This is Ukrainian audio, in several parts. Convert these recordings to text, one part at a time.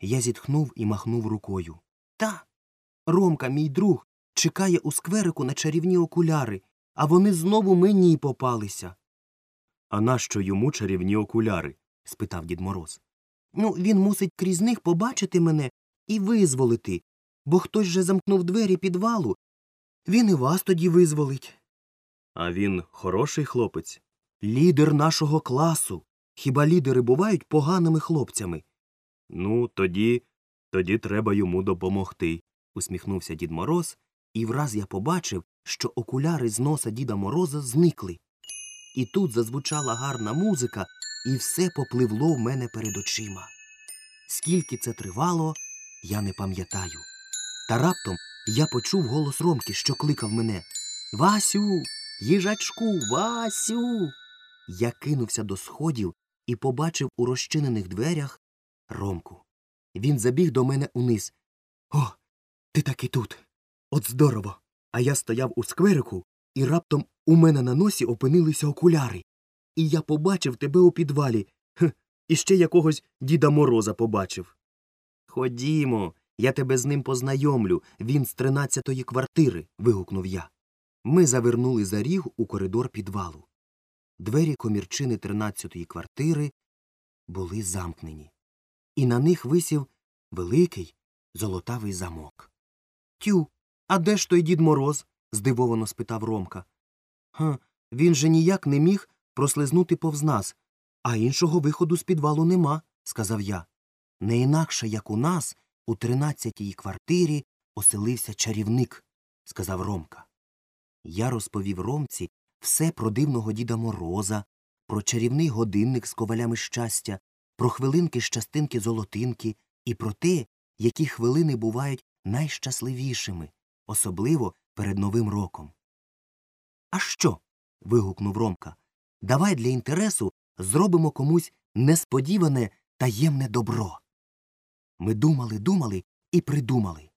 Я зітхнув і махнув рукою. Та. Ромка, мій друг, чекає у скверику на чарівні окуляри, а вони знову мені попалися. А нащо йому чарівні окуляри? спитав дід Мороз. Ну, він мусить крізь них побачити мене і визволити, бо хтось же замкнув двері підвалу. Він і вас тоді визволить. А він хороший хлопець. Лідер нашого класу. Хіба лідери бувають поганими хлопцями? Ну, тоді, тоді треба йому допомогти, усміхнувся дід Мороз, і враз я побачив, що окуляри з носа Діда Мороза зникли. І тут зазвучала гарна музика, і все попливло в мене перед очима. Скільки це тривало, я не пам'ятаю. Та раптом я почув голос Ромки, що кликав мене Васю, їжачку, Васю. Я кинувся до сходів і побачив у розчинених дверях Ромку. Він забіг до мене униз. О, ти таки тут. От здорово. А я стояв у скверику, і раптом у мене на носі опинилися окуляри. І я побачив тебе у підвалі. І ще якогось Діда Мороза побачив. Ходімо, я тебе з ним познайомлю. Він з тринадцятої квартири. вигукнув я. Ми завернули за ріг у коридор підвалу. Двері комірчини тринадцятої квартири були замкнені, і на них висів великий золотавий замок. Тю, а де ж той дід Мороз? здивовано спитав Ромка. Ха, він же ніяк не міг прослизнути повз нас, а іншого виходу з підвалу нема, сказав я. Не інакше, як у нас, у тринадцятій квартирі оселився чарівник, сказав Ромка. Я розповів Ромці все про дивного Діда Мороза, про чарівний годинник з ковалями щастя, про хвилинки щастинки золотинки і про те, які хвилини бувають найщасливішими, особливо перед Новим роком. А що? вигукнув Ромка. Давай для інтересу зробимо комусь несподіване таємне добро. Ми думали, думали і придумали.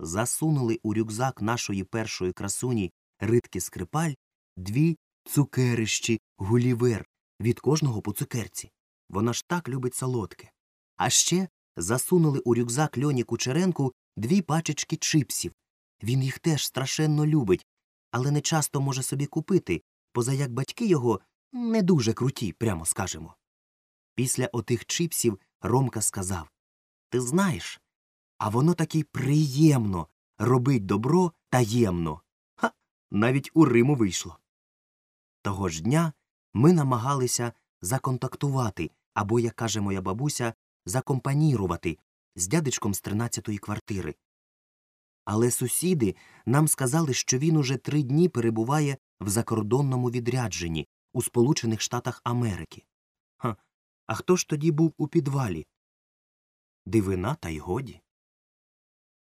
Засунули у рюкзак нашої першої красуні ритки скрипаль дві цукерищі гулівер від кожного по цукерці. Вона ж так любить солодке. А ще засунули у рюкзак льоні Кучеренку дві пачечки чипсів. Він їх теж страшенно любить, але не часто може собі купити, поза як батьки його не дуже круті, прямо скажемо. Після отих чипсів Ромка сказав Ти знаєш, а воно таки приємно робить добро таємно. Ха, навіть у Риму вийшло. Того ж дня ми намагалися законтактувати або, як каже моя бабуся, закомпанірувати з дядечком з тринадцятої квартири. Але сусіди нам сказали, що він уже три дні перебуває в закордонному відрядженні у Сполучених Штатах Америки. Ха, а хто ж тоді був у підвалі? Дивина, та й годі.